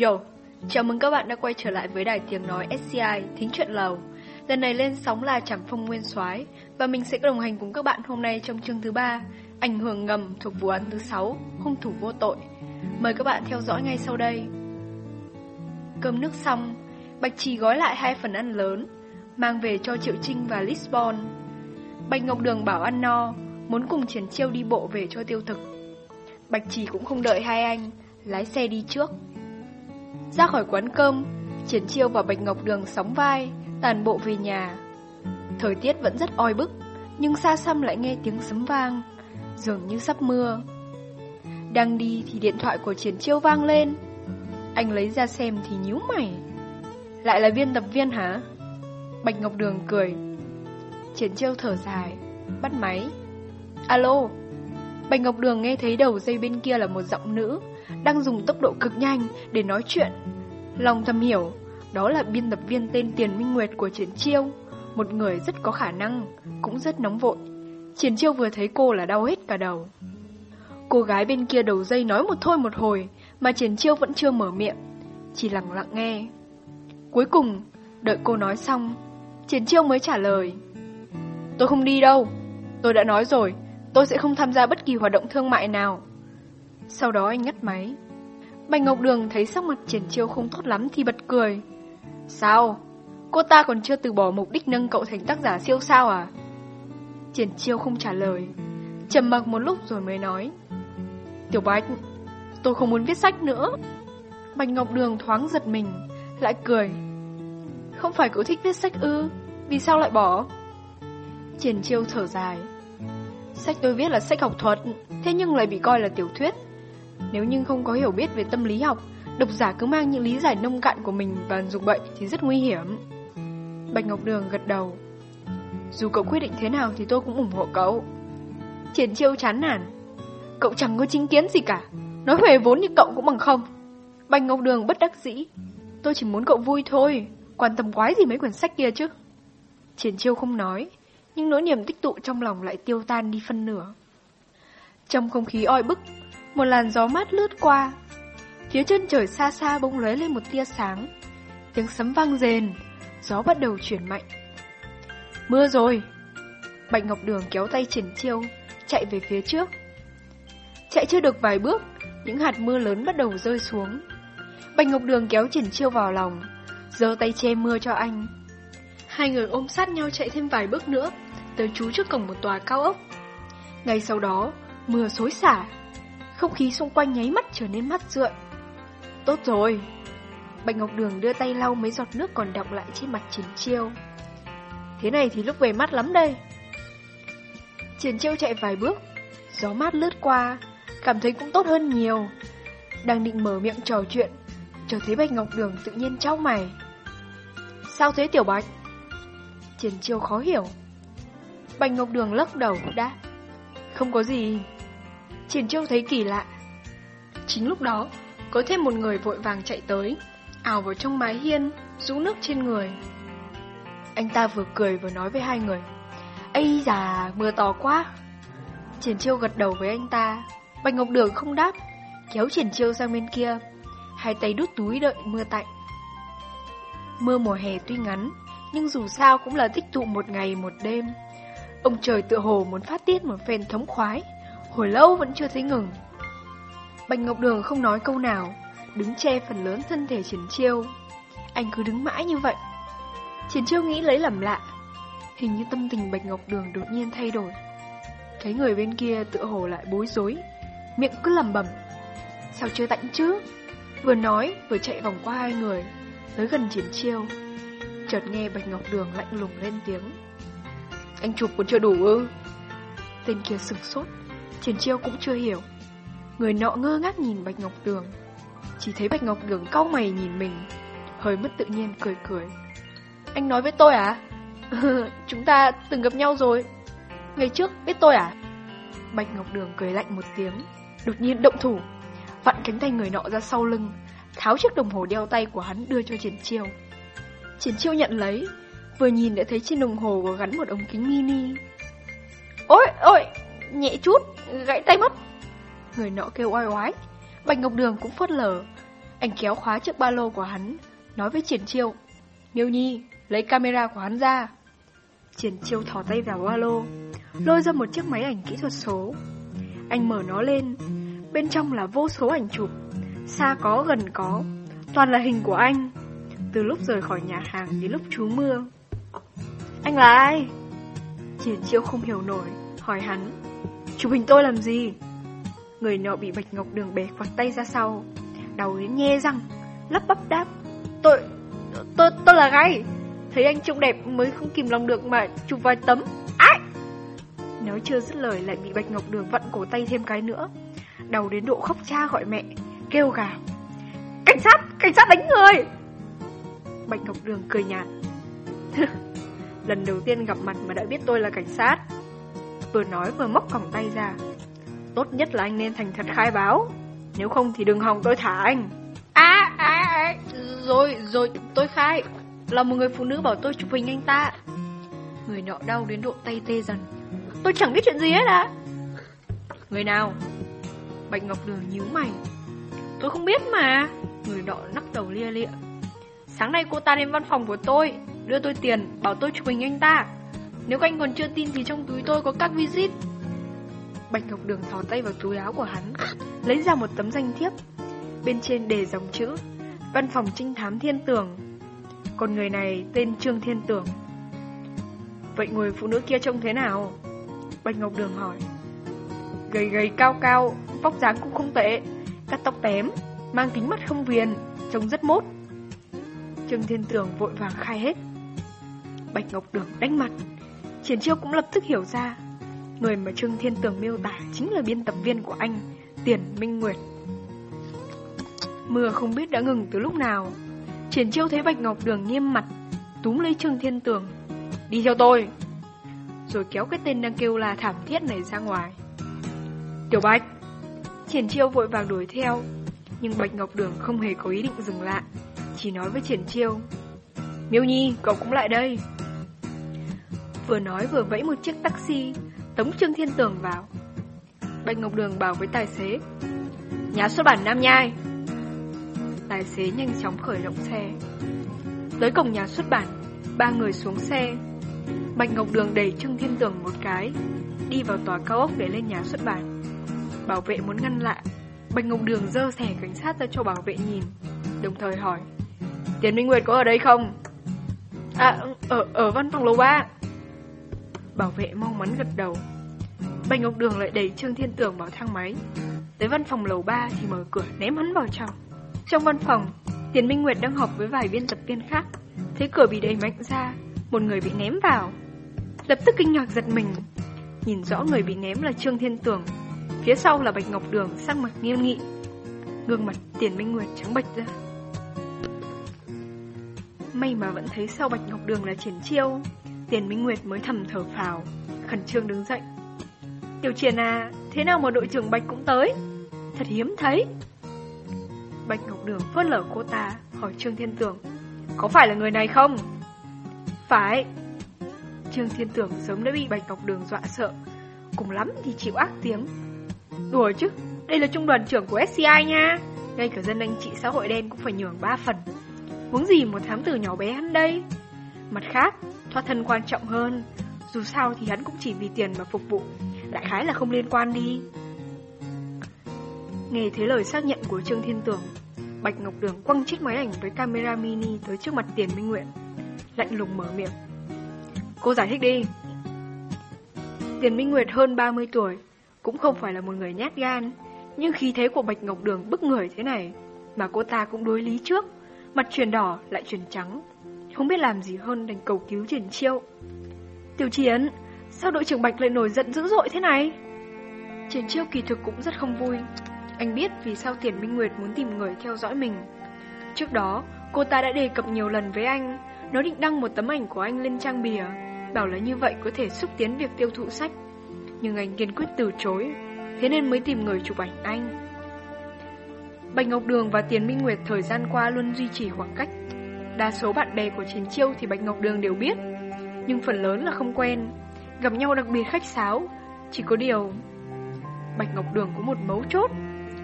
Yo, chào mừng các bạn đã quay trở lại với đài tiếng nói SCI Thính Chuyện Lầu. Lần này lên sóng là Trảm Phong Nguyên soái và mình sẽ đồng hành cùng các bạn hôm nay trong chương thứ ba, ảnh hưởng ngầm thuộc vụ án thứ 6, hung thủ vô tội. Mời các bạn theo dõi ngay sau đây. Cơm nước xong, Bạch Trì gói lại hai phần ăn lớn, mang về cho Triệu Trinh và Lisbon. Bạch Ngọc Đường bảo ăn no, muốn cùng Triển Chiêu đi bộ về cho tiêu thực. Bạch Trì cũng không đợi hai anh, lái xe đi trước. Ra khỏi quán cơm, Triển Chiêu và Bạch Ngọc Đường sóng vai, tàn bộ về nhà. Thời tiết vẫn rất oi bức, nhưng xa xăm lại nghe tiếng sấm vang, dường như sắp mưa. Đang đi thì điện thoại của Triển Chiêu vang lên. Anh lấy ra xem thì nhíu mày. Lại là viên tập viên hả? Bạch Ngọc Đường cười. Triển Chiêu thở dài, bắt máy. Alo. Bạch Ngọc Đường nghe thấy đầu dây bên kia là một giọng nữ, đang dùng tốc độ cực nhanh để nói chuyện. Lòng thầm hiểu, đó là biên tập viên tên Tiền Minh Nguyệt của Triển Chiêu, một người rất có khả năng, cũng rất nóng vội. Triển Chiêu vừa thấy cô là đau hết cả đầu. Cô gái bên kia đầu dây nói một thôi một hồi, mà Triển Chiêu vẫn chưa mở miệng, chỉ lặng lặng nghe. Cuối cùng, đợi cô nói xong, Triển Chiêu mới trả lời. Tôi không đi đâu, tôi đã nói rồi, tôi sẽ không tham gia bất kỳ hoạt động thương mại nào. Sau đó anh ngắt máy. Bạch Ngọc Đường thấy sắc mặt Triển Chiêu không tốt lắm thì bật cười. Sao? Cô ta còn chưa từ bỏ mục đích nâng cậu thành tác giả siêu sao à? Triển Chiêu không trả lời. trầm mặc một lúc rồi mới nói. Tiểu Bạch, tôi không muốn viết sách nữa. Bạch Ngọc Đường thoáng giật mình, lại cười. Không phải cậu thích viết sách ư, vì sao lại bỏ? Triển Chiêu thở dài. Sách tôi viết là sách học thuật, thế nhưng lại bị coi là tiểu thuyết. Nếu như không có hiểu biết về tâm lý học, độc giả cứ mang những lý giải nông cạn của mình và dùng bậy thì rất nguy hiểm. Bạch Ngọc Đường gật đầu. Dù cậu quyết định thế nào thì tôi cũng ủng hộ cậu. Triển chiêu chán nản. Cậu chẳng có chính kiến gì cả. Nói về vốn như cậu cũng bằng không. Bạch Ngọc Đường bất đắc dĩ. Tôi chỉ muốn cậu vui thôi. Quan tâm quái gì mấy quyển sách kia chứ. Triển chiêu không nói. Nhưng nỗi niềm tích tụ trong lòng lại tiêu tan đi phân nửa. Trong không khí oi bức, một làn gió mát lướt qua. Phía chân trời xa xa bỗng lóe lên một tia sáng. Tiếng sấm vang rền, gió bắt đầu chuyển mạnh. Mưa rồi! Bạch Ngọc Đường kéo tay triển chiêu, chạy về phía trước. Chạy chưa được vài bước, những hạt mưa lớn bắt đầu rơi xuống. Bạch Ngọc Đường kéo triển chiêu vào lòng, giơ tay che mưa cho anh. Hai người ôm sát nhau chạy thêm vài bước nữa, tới trú trước cổng một tòa cao ốc. Ngay sau đó, mưa xối xả, không khí xung quanh nháy mắt trở nên mát rượi. Tốt rồi! Bạch Ngọc Đường đưa tay lau mấy giọt nước còn đọng lại trên mặt Triển Chiêu. Thế này thì lúc về mát lắm đây. Triển Chiêu chạy vài bước, gió mát lướt qua, cảm thấy cũng tốt hơn nhiều. Đang định mở miệng trò chuyện, chờ thấy Bạch Ngọc Đường tự nhiên trao mày. Sao thế Tiểu Bạch? Triển Chiêu khó hiểu. Bạch Ngọc Đường lắc đầu đã Không có gì. Triển châu thấy kỳ lạ. Chính lúc đó, có thêm một người vội vàng chạy tới, ảo vào trong mái hiên, rũ nước trên người. Anh ta vừa cười vừa nói với hai người. Ây già, mưa to quá. Triển Chiêu gật đầu với anh ta. Bạch Ngọc Đường không đáp, kéo Triển Chiêu sang bên kia. Hai tay đút túi đợi mưa tạnh. Mưa mùa hè tuy ngắn, nhưng dù sao cũng là tích tụ một ngày một đêm. Ông trời tựa hồ muốn phát tiết một phen thống khoái, hồi lâu vẫn chưa thấy ngừng. Bạch Ngọc Đường không nói câu nào, đứng che phần lớn thân thể Triển Chiêu. Anh cứ đứng mãi như vậy. Triển Chiêu nghĩ lấy làm lạ, hình như tâm tình Bạch Ngọc Đường đột nhiên thay đổi. Cái người bên kia tựa hồ lại bối rối, miệng cứ lẩm bẩm. Sao chưa tạnh chứ? Vừa nói, vừa chạy vòng qua hai người, tới gần Triển Chiêu. Chợt nghe Bạch Ngọc Đường lạnh lùng lên tiếng. Anh chụp còn chưa đủ ư? Tên kia sừng sốt, Triển Chiêu cũng chưa hiểu. Người nọ ngơ ngác nhìn Bạch Ngọc Đường Chỉ thấy Bạch Ngọc Đường cau mày nhìn mình, Hơi mất tự nhiên cười cười Anh nói với tôi à? Chúng ta từng gặp nhau rồi Ngày trước biết tôi à? Bạch Ngọc Đường cười lạnh một tiếng, Đột nhiên động thủ, Vặn cánh tay người nọ ra sau lưng, Tháo chiếc đồng hồ đeo tay của hắn đưa cho Triển Chiêu Triển Chiêu nhận lấy, Vừa nhìn đã thấy trên đồng hồ có gắn một ống kính mini Ôi ôi Nhẹ chút Gãy tay mất Người nọ kêu oai oái Bạch Ngọc Đường cũng phớt lờ Anh kéo khóa chiếc ba lô của hắn, nói với Triển Chiêu. Miêu Nhi, lấy camera của hắn ra. Triển Chiêu thò tay vào ba lô, lôi ra một chiếc máy ảnh kỹ thuật số. Anh mở nó lên, bên trong là vô số ảnh chụp, xa có gần có, toàn là hình của anh. Từ lúc rời khỏi nhà hàng đến lúc trú mưa. Anh là ai? Triển Chiêu không hiểu nổi, hỏi hắn. Chụp hình tôi làm gì? Người nọ bị Bạch Ngọc Đường bẻ quạt tay ra sau, đầu đến nhe răng, lắp bắp đáp. Tôi, tôi, tôi là gay. Thấy anh trông đẹp mới không kìm lòng được mà chụp vài tấm. Ái! Nói chưa dứt lời lại bị Bạch Ngọc Đường vặn cổ tay thêm cái nữa. Đầu đến độ khóc cha gọi mẹ, kêu gào. Cảnh sát, cảnh sát đánh người! Bạch Ngọc Đường cười nhạt. Lần đầu tiên gặp mặt mà đã biết tôi là cảnh sát. Vừa nói vừa móc còng tay ra. Tốt nhất là anh nên thành thật khai báo. Nếu không thì đừng hòng tôi thả anh. À, à, à, rồi, rồi, tôi khai. Là một người phụ nữ bảo tôi chụp hình anh ta. Người nọ đau đến độ tay tê dần. Tôi chẳng biết chuyện gì hết à. Người nào? Bạch Ngọc Đường nhíu mày. Tôi không biết mà. Người nọ lắc đầu lia lịa. Sáng nay cô ta đến văn phòng của tôi, đưa tôi tiền, bảo tôi chụp hình anh ta. Nếu anh còn chưa tin thì trong túi tôi có các visit. Bạch Ngọc Đường thò tay vào túi áo của hắn, lấy ra một tấm danh thiếp. Bên trên đề dòng chữ, văn phòng trinh thám thiên tường. Còn người này tên Trương Thiên Tường. Vậy người phụ nữ kia trông thế nào? Bạch Ngọc Đường hỏi. Gầy gầy cao cao, vóc dáng cũng không tệ, cắt tóc tém, mang kính mắt không viền, trông rất mốt. Trương Thiên Tường vội vàng khai hết. Bạch Ngọc Đường đánh mặt. Triển Chiêu cũng lập tức hiểu ra. Người mà Trương Thiên Tường miêu tả chính là biên tập viên của anh, Tiền Minh Nguyệt. Mưa không biết đã ngừng từ lúc nào. Triển Chiêu thấy Bạch Ngọc Đường nghiêm mặt, túm lấy Trương Thiên Tường. Đi theo tôi! Rồi kéo cái tên đang kêu là thảm thiết này ra ngoài. Tiểu Bạch! Triển Chiêu vội vàng đuổi theo, nhưng Bạch Ngọc Đường không hề có ý định dừng lại, chỉ nói với Triển Chiêu. Miêu Nhi, cậu cũng lại đây. Vừa nói vừa vẫy một chiếc taxi, tống Trương Thiên Tường vào. Bạch Ngọc Đường bảo với tài xế. Nhà xuất bản Nam Nhai. Tài xế nhanh chóng khởi động xe. Tới cổng nhà xuất bản, ba người xuống xe. Bạch Ngọc Đường đẩy Trương Thiên Tường một cái, đi vào tòa cao ốc để lên nhà xuất bản. Bảo vệ muốn ngăn lại, Bạch Ngọc Đường dơ thẻ cảnh sát ra cho bảo vệ nhìn, đồng thời hỏi. Tiền Minh Nguyệt có ở đây không? À, ở, ở văn phòng lầu 3. Bảo vệ mau mắn gật đầu. Bạch Ngọc Đường lại đẩy Trương Thiên Tường vào thang máy. Tới văn phòng lầu 3 thì mở cửa ném hắn vào trong. Trong văn phòng, Tiền Minh Nguyệt đang họp với vài biên tập viên khác. Thấy cửa bị đẩy mạnh ra, một người bị ném vào. Lập tức kinh ngạc giật mình. Nhìn rõ người bị ném là Trương Thiên Tường. Phía sau là Bạch Ngọc Đường sắc mặt nghiêm nghị. Gương mặt Tiền Minh Nguyệt trắng bệch ra. May mà vẫn thấy sau Bạch Ngọc Đường là triển chiêu Tiền Minh Nguyệt mới thầm thở phào, Khẩn trương đứng dậy. Tiểu triển à Thế nào mà đội trưởng Bạch cũng tới? Thật hiếm thấy. Bạch Ngọc Đường phớt lở cô ta, Hỏi Trương Thiên Tường Có phải là người này không? Phải. Trương Thiên Tường sớm đã bị Bạch Ngọc Đường dọa sợ, Cùng lắm thì chịu ác tiếng. Đùa chứ, Đây là trung đoàn trưởng của SCI nha, Ngay cả dân anh chị xã hội đen cũng phải nhường ba phần. Huống gì một thám tử nhỏ bé hắn đây? Mặt khác Thoát thân quan trọng hơn. Dù sao thì hắn cũng chỉ vì tiền mà phục vụ, Đại khái là không liên quan đi. Nghe thấy lời xác nhận của Trương Thiên Tường Bạch Ngọc Đường quăng chiếc máy ảnh với camera mini tới trước mặt Tiền Minh Nguyện, Lạnh lùng mở miệng. Cô giải thích đi. Tiền Minh Nguyệt hơn 30 tuổi, Cũng không phải là một người nhát gan, Nhưng khí thế của Bạch Ngọc Đường bức người thế này Mà cô ta cũng đối lý trước, Mặt chuyển đỏ lại chuyển trắng. Không biết làm gì hơn đành cầu cứu triển chiêu. Tiểu chiến, Sao đội trưởng Bạch lại nổi giận dữ dội thế này? Triển chiêu kỳ thực cũng rất không vui. Anh biết vì sao Tiền Minh Nguyệt muốn tìm người theo dõi mình. Trước đó, Cô ta đã đề cập nhiều lần với anh. Nó định đăng một tấm ảnh của anh lên trang bìa, Bảo là như vậy có thể xúc tiến việc tiêu thụ sách. Nhưng anh kiên quyết từ chối, Thế nên mới tìm người chụp ảnh anh. Bạch Ngọc Đường và Tiền Minh Nguyệt thời gian qua luôn duy trì khoảng cách. Đa số bạn bè của Chiến Chiêu thì Bạch Ngọc Đường đều biết, nhưng phần lớn là không quen. Gặp nhau đặc biệt khách sáo, chỉ có điều... Bạch Ngọc Đường có một mấu chốt,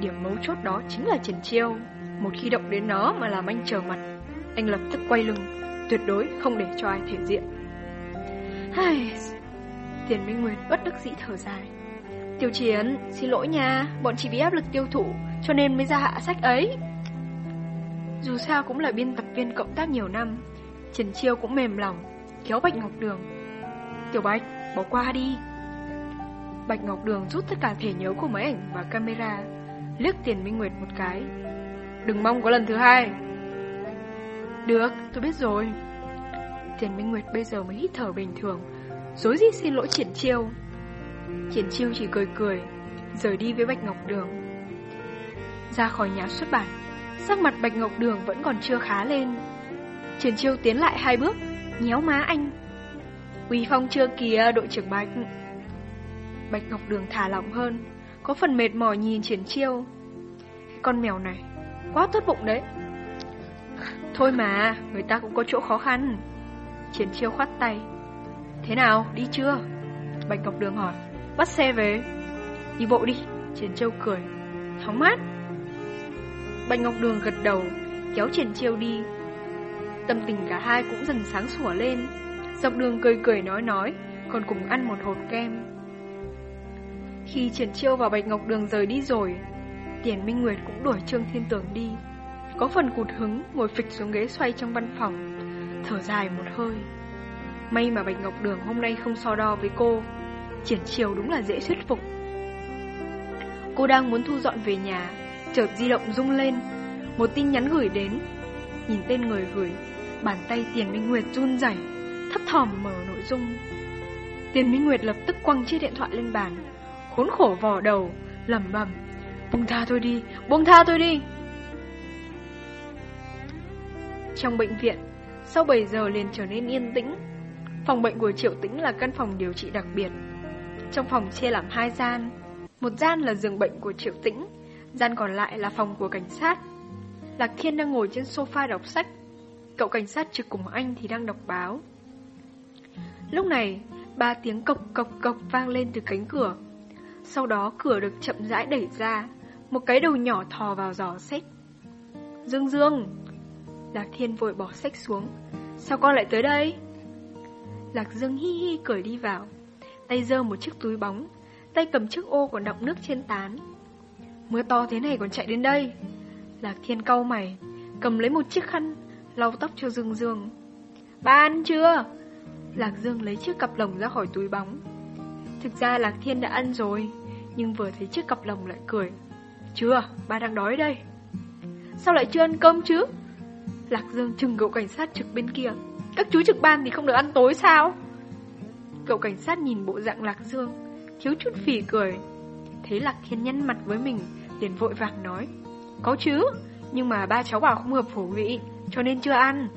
điểm mấu chốt đó chính là Chiến Chiêu. Một khi động đến nó mà làm anh trở mặt, anh lập tức quay lưng, tuyệt đối không để cho ai thể diện. Hai... Tiền Minh Nguyệt bất đắc dĩ thở dài. Tiêu Chiến, xin lỗi nha, bọn chị bị áp lực tiêu thụ, cho nên mới ra hạ sách ấy. Dù sao cũng là biên tập viên cộng tác nhiều năm, Trần Chiêu cũng mềm lòng, kéo Bạch Ngọc Đường. Tiểu Bạch, bỏ qua đi. Bạch Ngọc Đường rút tất cả thể nhớ của máy ảnh và camera, liếc Tiền Minh Nguyệt một cái. Đừng mong có lần thứ hai. Được, tôi biết rồi. Tiền Minh Nguyệt bây giờ mới hít thở bình thường, dối rít xin lỗi Triển Chiêu. Triển Chiêu chỉ cười cười, rời đi với Bạch Ngọc Đường. Ra khỏi nhà xuất bản, sắc mặt Bạch Ngọc Đường vẫn còn chưa khá lên. Triển Chiêu tiến lại hai bước, nhéo má anh. Uy phong chưa kìa, đội trưởng Bạch. Bạch Ngọc Đường thả lỏng hơn, có phần mệt mỏi nhìn Triển Chiêu. Con mèo này, quá tốt bụng đấy. Thôi mà, người ta cũng có chỗ khó khăn. Triển Chiêu khoát tay. Thế nào, đi chưa? Bạch Ngọc Đường hỏi. Bắt xe về. Đi bộ đi, Triển Chiêu cười. Hóng mát. Bạch Ngọc Đường gật đầu, kéo Triển Chiêu đi. Tâm tình cả hai cũng dần sáng sủa lên. Dọc đường cười cười nói nói, còn cùng ăn một hộp kem. Khi Triển Chiêu và Bạch Ngọc Đường rời đi rồi, Tiền Minh Nguyệt cũng đuổi Trương Thiên Tường đi. Có phần cụt hứng, ngồi phịch xuống ghế xoay trong văn phòng, thở dài một hơi. May mà Bạch Ngọc Đường hôm nay không so đo với cô, Triển Chiêu đúng là dễ thuyết phục. Cô đang muốn thu dọn về nhà, chợt di động rung lên, một tin nhắn gửi đến. Nhìn tên người gửi, bàn tay Tiền Minh Nguyệt run rẩy, thấp thỏm mở nội dung. Tiền Minh Nguyệt lập tức quăng chiếc điện thoại lên bàn, khốn khổ vò đầu, lẩm bẩm, "Buông tha tôi đi, buông tha tôi đi." Trong bệnh viện, sau 7 giờ liền trở nên yên tĩnh. Phòng bệnh của Triệu Tĩnh là căn phòng điều trị đặc biệt. Trong phòng chia làm hai gian, một gian là giường bệnh của Triệu Tĩnh, gian còn lại là phòng của cảnh sát. Lạc Thiên đang ngồi trên sofa đọc sách, cậu cảnh sát trực cùng anh thì đang đọc báo. Lúc này, ba tiếng cộc cộc cộc vang lên từ cánh cửa. Sau đó cửa được chậm rãi đẩy ra, một cái đầu nhỏ thò vào giỏ sách. Dương Dương! Lạc Thiên vội bỏ sách xuống. Sao con lại tới đây? Lạc Dương hi hi cười đi vào. Tay giơ một chiếc túi bóng, tay cầm chiếc ô còn đọng nước trên tán. Mưa to thế này còn chạy đến đây. Lạc Thiên cau mày, cầm lấy một chiếc khăn, lau tóc cho Dương Dương. Ba ăn chưa? Lạc Dương lấy chiếc cặp lồng ra khỏi túi bóng. Thực ra Lạc Thiên đã ăn rồi, nhưng vừa thấy chiếc cặp lồng lại cười. Chưa, ba đang đói đây. Sao lại chưa ăn cơm chứ? Lạc Dương chừng cậu cảnh sát trực bên kia. Các chú trực ban thì không được ăn tối sao? Cậu cảnh sát nhìn bộ dạng Lạc Dương, thiếu chút phỉ cười. Thấy Lạc Thiên nhăn mặt với mình, liền vội vàng nói. Có chứ, nhưng mà ba cháu bảo không hợp khẩu vị, cho nên chưa ăn.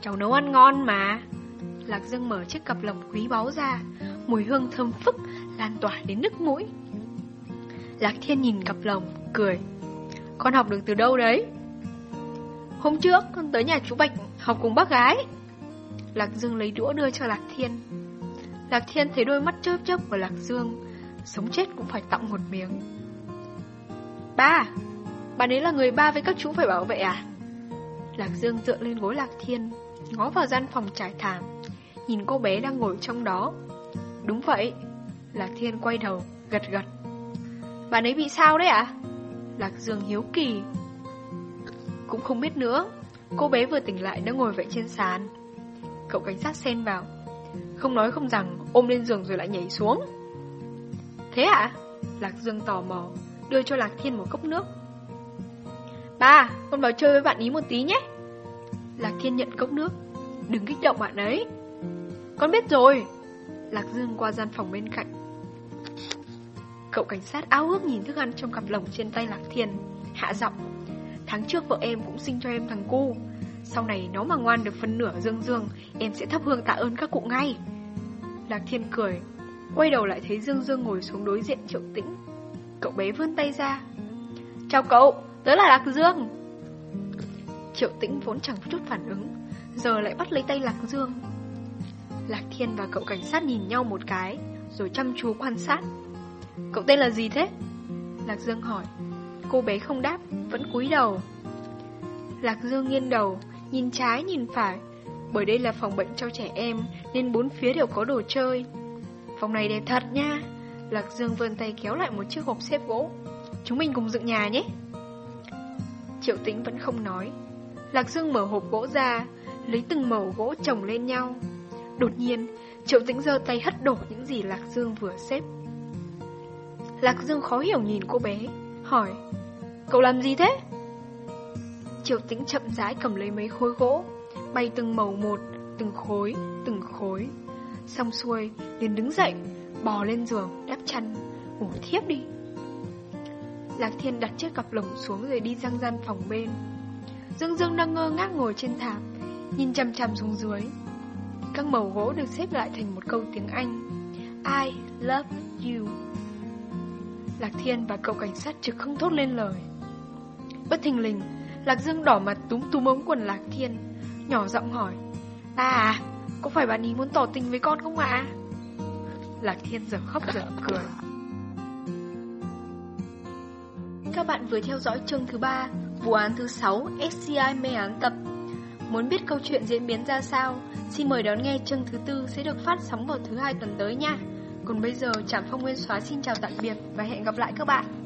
Cháu nấu ăn ngon mà. Lạc Dương mở chiếc cặp lồng quý báu ra, mùi hương thơm phức, lan tỏa đến nước mũi. Lạc Thiên nhìn cặp lồng, cười. Con học được từ đâu đấy? Hôm trước con tới nhà chú Bạch học cùng bác gái. Lạc Dương lấy đũa đưa cho Lạc Thiên. Lạc Thiên thấy đôi mắt chớp chớp của Lạc Dương, sống chết cũng phải tặng một miếng. Ba, bạn ấy là người ba với các chú phải bảo vệ à? Lạc Dương dựa lên gối Lạc Thiên, ngó vào gian phòng trải thảm, nhìn cô bé đang ngồi trong đó. Đúng vậy. Lạc Thiên quay đầu, gật gật. Bạn ấy bị sao đấy ạ? À? Lạc Dương hiếu kỳ. Cũng không biết nữa. Cô bé vừa tỉnh lại đã ngồi vậy trên sàn. Cậu cảnh sát xen vào. Không nói không rằng, ôm lên giường rồi lại nhảy xuống. Thế ạ? À? Lạc Dương tò mò, đưa cho Lạc Thiên một cốc nước. Ba, con vào chơi với bạn ý một tí nhé. Lạc Thiên nhận cốc nước. Đừng kích động bạn ấy. Con biết rồi. Lạc Dương qua gian phòng bên cạnh. Cậu cảnh sát ao ước nhìn thức ăn trong cặp lồng trên tay Lạc Thiên, hạ giọng. Tháng trước vợ em cũng sinh cho em thằng cu. Sau này nó mà ngoan được phân nửa dương dương, em sẽ thắp hương tạ ơn các cụ ngay. Lạc Thiên cười, quay đầu lại thấy Dương Dương ngồi xuống đối diện Triệu Tĩnh. Cậu bé vươn tay ra. Chào cậu, tớ là Lạc Dương. Triệu Tĩnh vốn chẳng chút phản ứng, giờ lại bắt lấy tay Lạc Dương. Lạc Thiên và cậu cảnh sát nhìn nhau một cái, rồi chăm chú quan sát. Cậu tên là gì thế? Lạc Dương hỏi. Cô bé không đáp, vẫn cúi đầu. Lạc Dương nghiêng đầu, nhìn trái nhìn phải. Bởi đây là phòng bệnh cho trẻ em, nên bốn phía đều có đồ chơi. Phòng này đẹp thật nha. Lạc Dương vươn tay kéo lại một chiếc hộp xếp gỗ. Chúng mình cùng dựng nhà nhé. Triệu tĩnh vẫn không nói. Lạc Dương mở hộp gỗ ra, lấy từng mẩu gỗ chồng lên nhau. Đột nhiên, Triệu tĩnh giơ tay hất đổ những gì Lạc Dương vừa xếp. Lạc Dương khó hiểu nhìn cô bé, hỏi Cậu làm gì thế? Triệu tĩnh chậm rãi cầm lấy mấy khối gỗ, bay từng màu một, từng khối, từng khối. Xong xuôi, liền đứng dậy, bò lên giường, đắp chăn, ngủ thiếp đi. Lạc Thiên đặt chiếc cặp lồng xuống rồi đi răng răn phòng bên. Dương Dương đang ngơ ngác ngồi trên thảm, nhìn chăm chăm xuống dưới. Các màu gỗ được xếp lại thành một câu tiếng Anh. I love you. Lạc Thiên và cậu cảnh sát trực không thốt lên lời. Bất thình lình, Lạc Dương đỏ mặt túm túm ống quần Lạc Thiên, nhỏ giọng hỏi. À, có phải bạn ý muốn tỏ tình với con không ạ? Lạc Thiên giờ khóc giờ cười. Các bạn vừa theo dõi chương thứ 3, vụ án thứ 6, SCI mê án tập. Muốn biết câu chuyện diễn biến ra sao, xin mời đón nghe chương thứ tư sẽ được phát sóng vào thứ hai tuần tới nha. Còn bây giờ, Trạm Phong Nguyên Xóa xin chào tạm biệt và hẹn gặp lại các bạn.